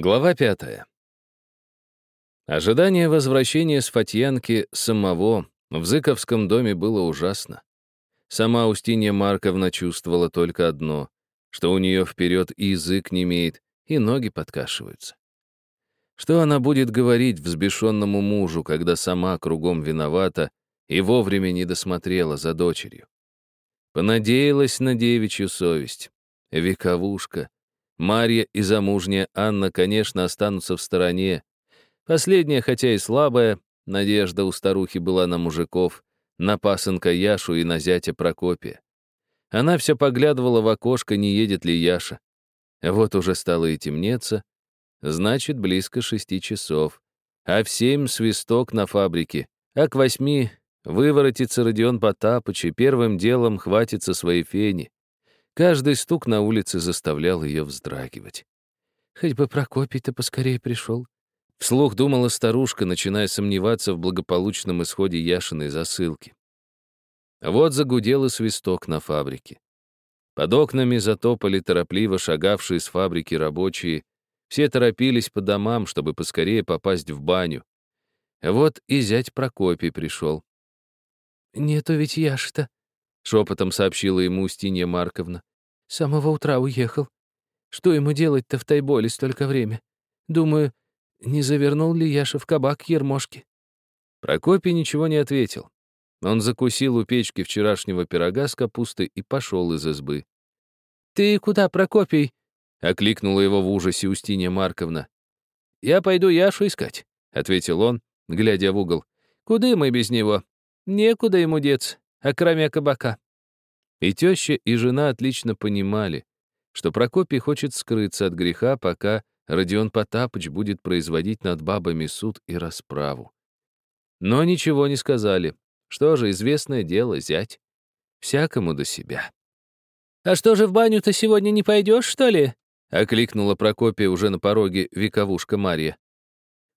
Глава пятая. Ожидание возвращения с Фатьянки самого в Зыковском доме было ужасно. Сама Устинья Марковна чувствовала только одно, что у нее вперед и язык не имеет, и ноги подкашиваются. Что она будет говорить взбешенному мужу, когда сама кругом виновата и вовремя не досмотрела за дочерью? Понадеялась на девичью совесть. Вековушка — Марья и замужняя Анна, конечно, останутся в стороне. Последняя, хотя и слабая, надежда у старухи была на мужиков, на пасынка Яшу и на зятя Прокопия. Она все поглядывала в окошко, не едет ли Яша. Вот уже стало и темнеться, значит, близко шести часов. А в семь свисток на фабрике, а к восьми выворотится Родион Потапыч и первым делом хватится своей фени. Каждый стук на улице заставлял ее вздрагивать. «Хоть бы Прокопий-то поскорее пришел», — вслух думала старушка, начиная сомневаться в благополучном исходе Яшиной засылки. Вот загудел и свисток на фабрике. Под окнами затопали торопливо шагавшие с фабрики рабочие. Все торопились по домам, чтобы поскорее попасть в баню. Вот и зять Прокопий пришел. «Нету ведь Яши-то», — шепотом сообщила ему Устинья Марковна. С самого утра уехал. Что ему делать-то в Тайболе столько время? Думаю, не завернул ли Яша в кабак Ермошки?» Прокопий ничего не ответил. Он закусил у печки вчерашнего пирога с капустой и пошел из избы. «Ты куда, Прокопий?» — окликнула его в ужасе Устинья Марковна. «Я пойду Яшу искать», — ответил он, глядя в угол. «Куда мы без него? Некуда ему деться, а кроме кабака». И теща, и жена отлично понимали, что Прокопий хочет скрыться от греха, пока Родион Потапыч будет производить над бабами суд и расправу. Но ничего не сказали. Что же, известное дело, зять. Всякому до себя. «А что же в баню-то сегодня не пойдешь, что ли?» — окликнула Прокопия уже на пороге вековушка Марья.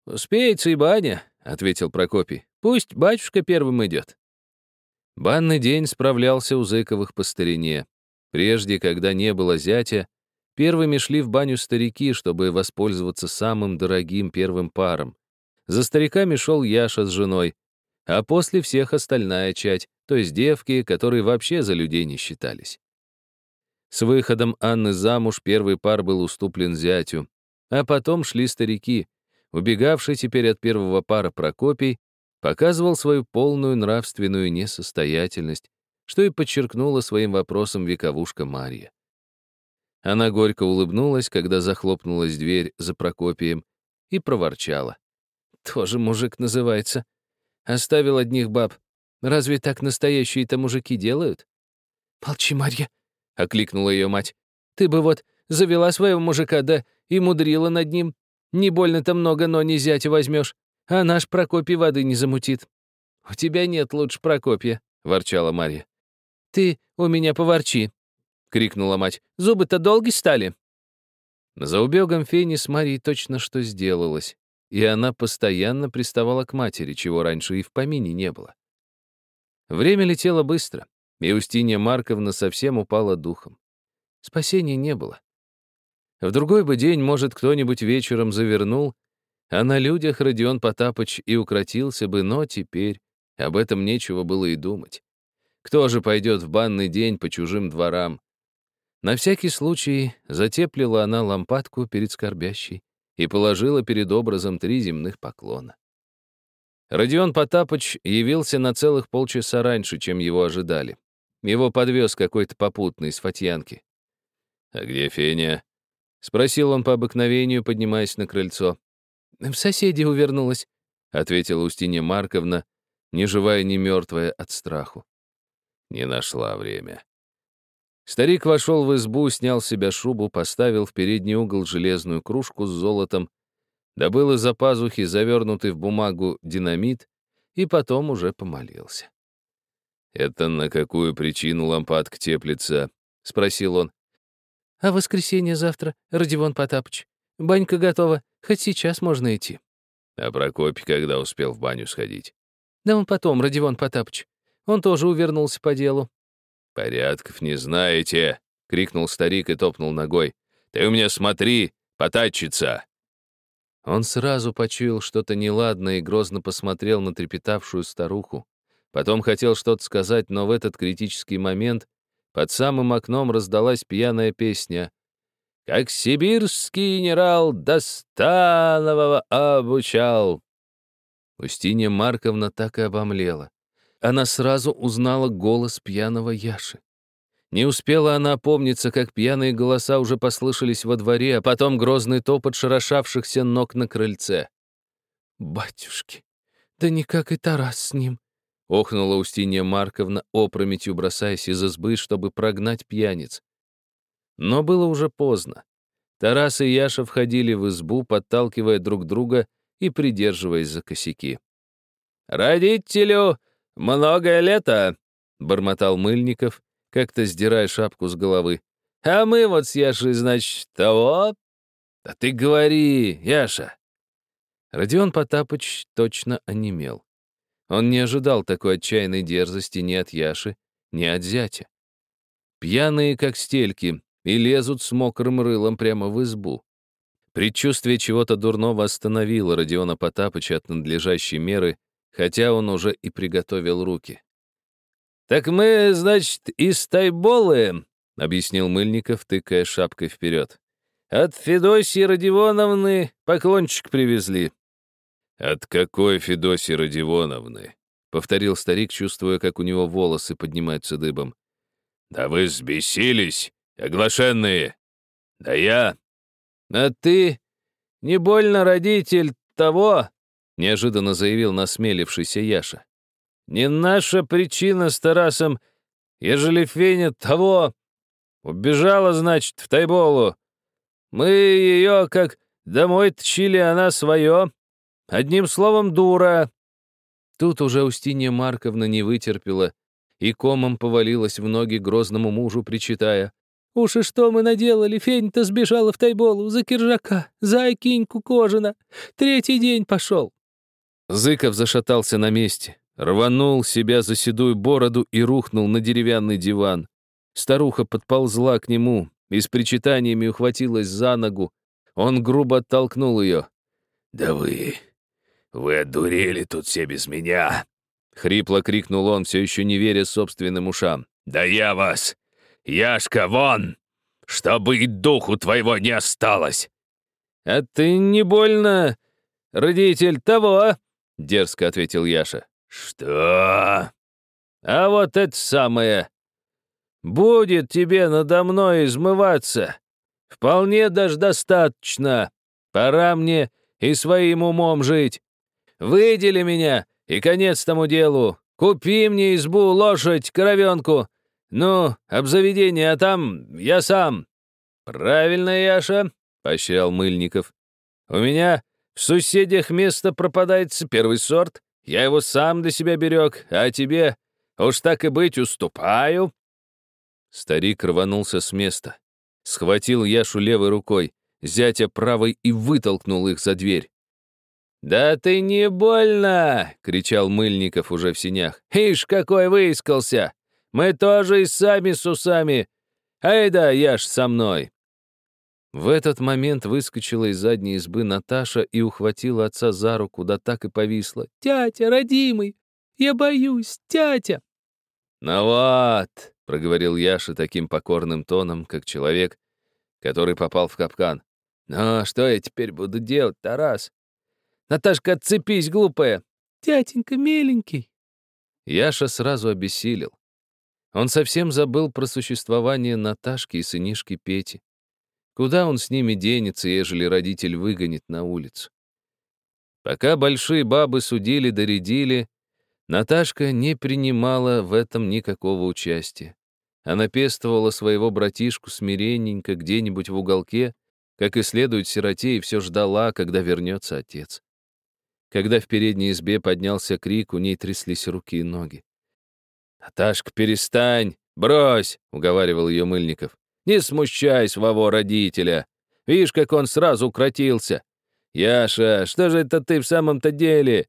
«Успеется и баня», — ответил Прокопий. «Пусть батюшка первым идет». Банный день справлялся у Зыковых по старине. Прежде, когда не было зятя, первыми шли в баню старики, чтобы воспользоваться самым дорогим первым паром. За стариками шел Яша с женой, а после всех остальная чать, то есть девки, которые вообще за людей не считались. С выходом Анны замуж первый пар был уступлен зятю, а потом шли старики, убегавший теперь от первого пара Прокопий показывал свою полную нравственную несостоятельность, что и подчеркнула своим вопросом вековушка Марья. Она горько улыбнулась, когда захлопнулась дверь за Прокопием, и проворчала. «Тоже мужик называется. Оставил одних баб. Разве так настоящие-то мужики делают?» «Молчи, Марья», — окликнула ее мать. «Ты бы вот завела своего мужика, да и мудрила над ним. Не больно-то много, но не зятя возьмешь а наш Прокопий воды не замутит. У тебя нет лучше Прокопия, ворчала Марья. Ты у меня поворчи, крикнула мать. Зубы-то долги стали. За убегом Фени с Марьей точно что сделалось, и она постоянно приставала к матери, чего раньше и в помине не было. Время летело быстро, и Устинья Марковна совсем упала духом. Спасения не было. В другой бы день, может, кто-нибудь вечером завернул а на людях Родион Потапыч и укротился бы, но теперь об этом нечего было и думать. Кто же пойдет в банный день по чужим дворам? На всякий случай затеплила она лампадку перед скорбящей и положила перед образом три земных поклона. Родион Потапыч явился на целых полчаса раньше, чем его ожидали. Его подвез какой-то попутный из Фатьянки. «А где Феня?» — спросил он по обыкновению, поднимаясь на крыльцо. «В соседи увернулась», — ответила Устинья Марковна, ни живая, ни мертвая от страху. Не нашла время. Старик вошел в избу, снял с себя шубу, поставил в передний угол железную кружку с золотом, добыл из-за пазухи завернутый в бумагу динамит и потом уже помолился. «Это на какую причину лампадка теплится?» — спросил он. «А воскресенье завтра, Родион Потапыч. Банька готова, хоть сейчас можно идти. А Прокопий когда успел в баню сходить? Да он потом, Родион Потапыч. Он тоже увернулся по делу. «Порядков не знаете!» — крикнул старик и топнул ногой. «Ты у меня смотри, потачица! Он сразу почуял что-то неладное и грозно посмотрел на трепетавшую старуху. Потом хотел что-то сказать, но в этот критический момент под самым окном раздалась пьяная песня «Как сибирский генерал Достанового обучал». Устинья Марковна так и обомлела. Она сразу узнала голос пьяного Яши. Не успела она опомниться, как пьяные голоса уже послышались во дворе, а потом грозный топот шарошавшихся ног на крыльце. «Батюшки, да никак и Тарас с ним!» — охнула Устинья Марковна, опрометью бросаясь из избы, чтобы прогнать пьяниц. Но было уже поздно. Тарас и Яша входили в избу, подталкивая друг друга и придерживаясь за косяки. «Родителю многое лето!» — бормотал Мыльников, как-то сдирая шапку с головы. «А мы вот с Яшей, значит, того...» «Да ты говори, Яша!» Родион Потапыч точно онемел. Он не ожидал такой отчаянной дерзости ни от Яши, ни от зятя. Пьяные, как стельки, и лезут с мокрым рылом прямо в избу. Предчувствие чего-то дурного остановило Родиона Потапыча от надлежащей меры, хотя он уже и приготовил руки. «Так мы, значит, из Тайболы», — объяснил Мыльников, тыкая шапкой вперед. «От Федосии Родионовны поклончик привезли». «От какой Федосии Родионовны?» — повторил старик, чувствуя, как у него волосы поднимаются дыбом. «Да вы взбесились, оглашенные! Да я...» «А ты не больно родитель того?» — неожиданно заявил насмелившийся Яша. Не наша причина с Тарасом, ежели Феня того убежала, значит, в Тайболу. Мы ее как домой тчили, она свое. Одним словом, дура. Тут уже Устинья Марковна не вытерпела и комом повалилась в ноги грозному мужу, причитая. «Уж и что мы наделали? Фень-то сбежала в Тайболу за киржака, за Акиньку Кожина. Третий день пошел». Зыков зашатался на месте рванул себя за седую бороду и рухнул на деревянный диван. Старуха подползла к нему и с причитаниями ухватилась за ногу. Он грубо оттолкнул ее. «Да вы... вы одурели тут все без меня!» Хрипло крикнул он, все еще не веря собственным ушам. «Да я вас! Яшка, вон! Чтобы и духу твоего не осталось!» «А ты не больно, родитель того?» — дерзко ответил Яша. «Что?» «А вот это самое! Будет тебе надо мной измываться! Вполне даже достаточно! Пора мне и своим умом жить! Выдели меня, и конец тому делу! Купи мне избу, лошадь, коровенку! Ну, обзаведение, а там я сам!» «Правильно, Яша!» — поощрял Мыльников. «У меня в соседях место пропадается первый сорт, я его сам для себя берег, а тебе, уж так и быть, уступаю». Старик рванулся с места, схватил Яшу левой рукой, зятя правой и вытолкнул их за дверь. «Да ты не больно!» — кричал Мыльников уже в синях. «Ишь, какой выискался! Мы тоже и сами с усами! Ай да, Яш, со мной!» В этот момент выскочила из задней избы Наташа и ухватила отца за руку, да так и повисла. «Тятя, родимый! Я боюсь, тятя!» «Ну вот!» — проговорил Яша таким покорным тоном, как человек, который попал в капкан. «Ну, что я теперь буду делать, Тарас? Наташка, отцепись, глупая!» «Тятенька, миленький!» Яша сразу обессилел. Он совсем забыл про существование Наташки и сынишки Пети. Куда он с ними денется, ежели родитель выгонит на улицу? Пока большие бабы судили доредили, Наташка не принимала в этом никакого участия. Она пестовала своего братишку смиренненько где-нибудь в уголке, как и следует сироте, и все ждала, когда вернется отец. Когда в передней избе поднялся крик, у ней тряслись руки и ноги. «Наташка, перестань! Брось!» — уговаривал ее Мыльников. Не смущай своего родителя. Видишь, как он сразу укротился. Яша, что же это ты в самом-то деле?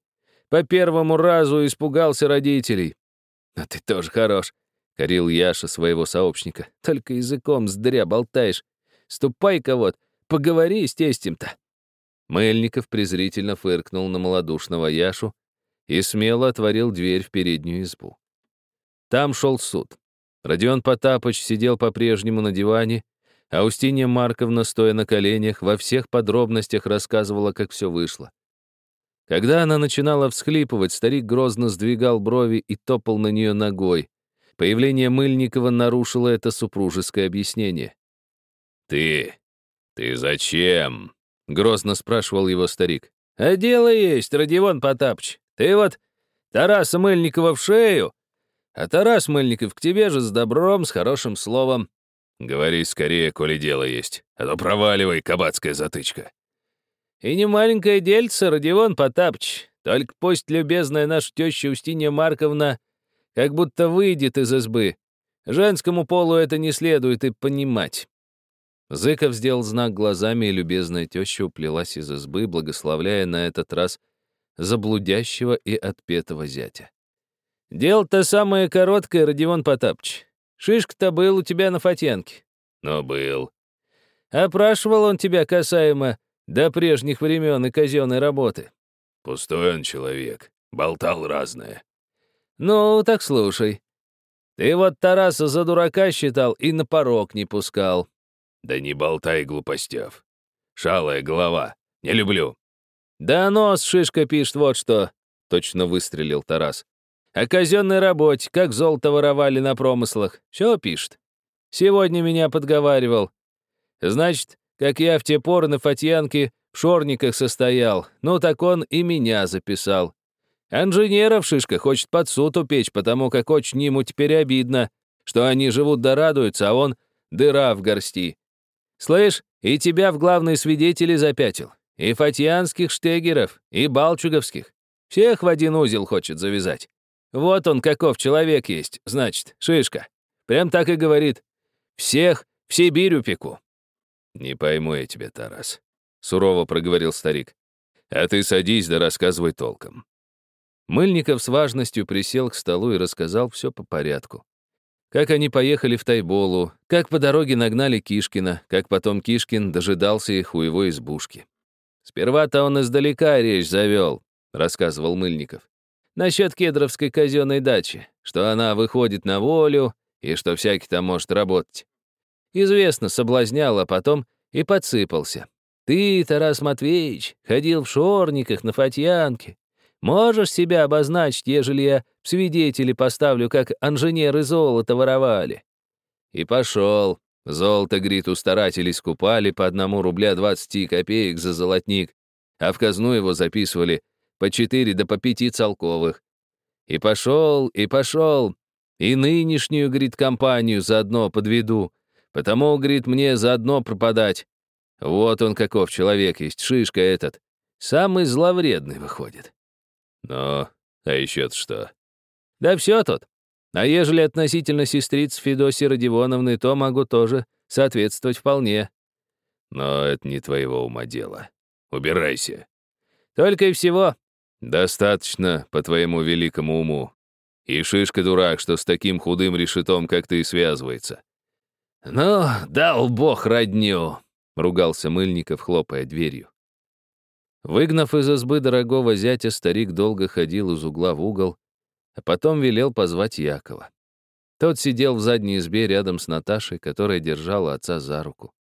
По первому разу испугался родителей. А ты тоже хорош, — корил Яша своего сообщника. Только языком здря болтаешь. Ступай-ка вот, поговори с тестем-то. Мельников презрительно фыркнул на малодушного Яшу и смело отворил дверь в переднюю избу. Там шел суд. Родион Потапыч сидел по-прежнему на диване, а Устинья Марковна, стоя на коленях, во всех подробностях рассказывала, как все вышло. Когда она начинала всхлипывать, старик грозно сдвигал брови и топал на нее ногой. Появление Мыльникова нарушило это супружеское объяснение. «Ты... ты зачем?» — грозно спрашивал его старик. «А дело есть, Родион Потапыч. Ты вот Тараса Мыльникова в шею, а Тарас Мыльников к тебе же с добром, с хорошим словом. Говори скорее, коли дело есть, а то проваливай, кабацкая затычка. И не маленькое дельце, Родион Потапыч, только пусть любезная наша теща Устинья Марковна как будто выйдет из избы. Женскому полу это не следует и понимать. Зыков сделал знак глазами, и любезная теща уплелась из избы, благословляя на этот раз заблудящего и отпетого зятя. «Дело-то самое короткое, Родион Потапыч. Шишка-то был у тебя на Фатенке». «Но был». «Опрашивал он тебя касаемо до прежних времен и казенной работы». «Пустой он человек, болтал разное». «Ну, так слушай. Ты вот Тараса за дурака считал и на порог не пускал». «Да не болтай глупостяв. Шалая голова. Не люблю». «Да нос шишка пишет вот что», — точно выстрелил Тарас. О казенной работе, как золото воровали на промыслах. Все пишет. Сегодня меня подговаривал. Значит, как я в те поры на Фатьянке в шорниках состоял, ну так он и меня записал. Инженеров шишка хочет под суд упечь, потому как очень ему теперь обидно, что они живут да радуются, а он дыра в горсти. Слышь, и тебя в главные свидетели запятил. И фатьянских штегеров, и балчуговских. Всех в один узел хочет завязать. Вот он каков человек есть, значит, шишка. Прям так и говорит. Всех в Сибирь упеку. Не пойму я тебя, Тарас, сурово проговорил старик. А ты садись да рассказывай толком. Мыльников с важностью присел к столу и рассказал все по порядку. Как они поехали в Тайболу, как по дороге нагнали Кишкина, как потом Кишкин дожидался их у его избушки. «Сперва-то он издалека речь завел», — рассказывал Мыльников. Насчет кедровской казенной дачи, что она выходит на волю и что всякий там может работать. Известно, соблазнял, а потом и подсыпался. Ты, Тарас Матвеевич, ходил в шорниках на Фатьянке. Можешь себя обозначить, ежели я в свидетели поставлю, как инженеры золото воровали? И пошел. Золото, говорит, у старателей скупали по одному рубля двадцати копеек за золотник, а в казну его записывали по четыре да по пяти целковых. И пошел, и пошел, и нынешнюю, говорит, компанию заодно подведу, потому, говорит, мне заодно пропадать. Вот он каков человек есть, шишка этот. Самый зловредный выходит. Но, а еще что? Да все тут. А ежели относительно сестриц Федосии Родионовны, то могу тоже соответствовать вполне. Но это не твоего ума дело. Убирайся. Только и всего. «Достаточно, по твоему великому уму. И шишка дурак, что с таким худым решетом, как ты, связывается». «Ну, дал бог родню», — ругался Мыльников, хлопая дверью. Выгнав из избы дорогого зятя, старик долго ходил из угла в угол, а потом велел позвать Якова. Тот сидел в задней избе рядом с Наташей, которая держала отца за руку.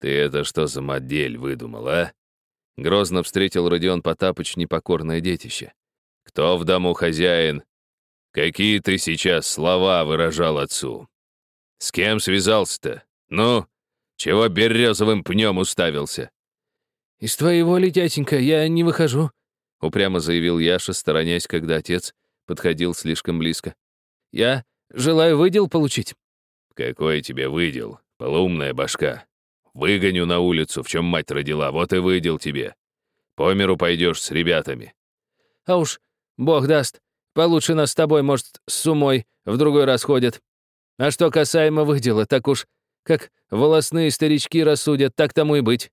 «Ты это что за модель выдумал, а?» Грозно встретил Родион Потапыч непокорное детище. «Кто в дому хозяин? Какие ты сейчас слова выражал отцу? С кем связался-то? Ну, чего березовым пнем уставился?» «Из твоей воли, тятенька, я не выхожу», — упрямо заявил Яша, сторонясь, когда отец подходил слишком близко. «Я желаю выдел получить». «Какой тебе выдел, полуумная башка? Выгоню на улицу, в чем мать родила, вот и выдел тебе. По миру пойдешь с ребятами. А уж, бог даст, получше нас с тобой, может, с сумой в другой раз ходят. А что касаемо выдела, так уж, как волосные старички рассудят, так тому и быть.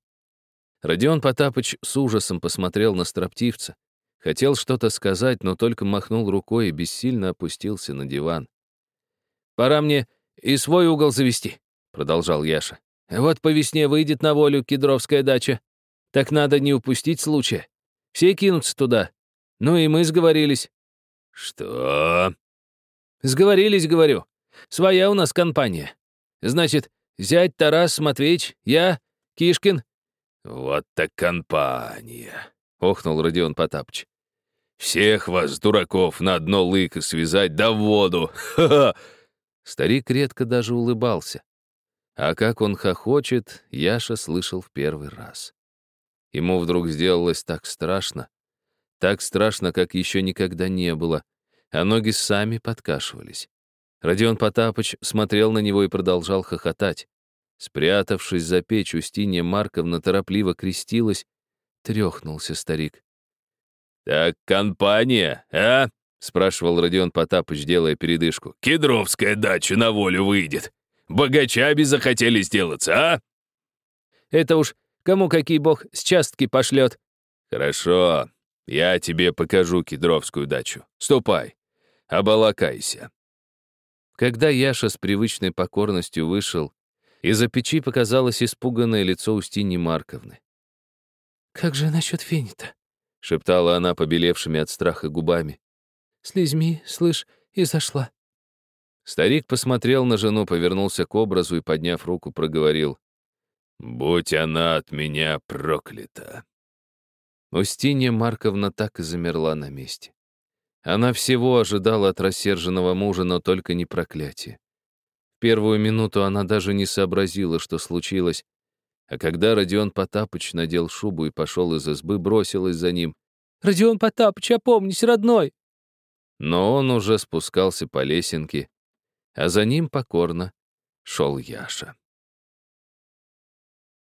Родион Потапыч с ужасом посмотрел на строптивца. Хотел что-то сказать, но только махнул рукой и бессильно опустился на диван. «Пора мне и свой угол завести», — продолжал Яша. Вот по весне выйдет на волю кедровская дача. Так надо не упустить случая. Все кинутся туда. Ну и мы сговорились». «Что?» «Сговорились, говорю. Своя у нас компания. Значит, зять Тарас Матвеевич, я, Кишкин». «Вот так компания», — охнул Родион Потапыч. «Всех вас, дураков, на одно лыко связать, да в воду! Ха-ха!» Старик редко даже улыбался. А как он хохочет, Яша слышал в первый раз. Ему вдруг сделалось так страшно, так страшно, как еще никогда не было, а ноги сами подкашивались. Родион Потапыч смотрел на него и продолжал хохотать. Спрятавшись за печь, Устинья Марковна торопливо крестилась. Трехнулся старик. «Так компания, а?» — спрашивал Родион Потапыч, делая передышку. «Кедровская дача на волю выйдет. Богачами захотели сделаться, а?» «Это уж кому какие бог с частки пошлет». «Хорошо, я тебе покажу кедровскую дачу. Ступай, обалакайся». Когда Яша с привычной покорностью вышел, из-за печи показалось испуганное лицо Устиньи Марковны. «Как же насчет фени-то?» — шептала она побелевшими от страха губами. «Слезьми, слышь, и зашла». Старик посмотрел на жену, повернулся к образу и, подняв руку, проговорил. «Будь она от меня проклята». Устинья Марковна так и замерла на месте. Она всего ожидала от рассерженного мужа, но только не проклятие. В первую минуту она даже не сообразила, что случилось, а когда Родион Потапыч надел шубу и пошел из избы, бросилась за ним. «Родион Потапыч, опомнись, родной!» Но он уже спускался по лесенке, а за ним покорно шел Яша.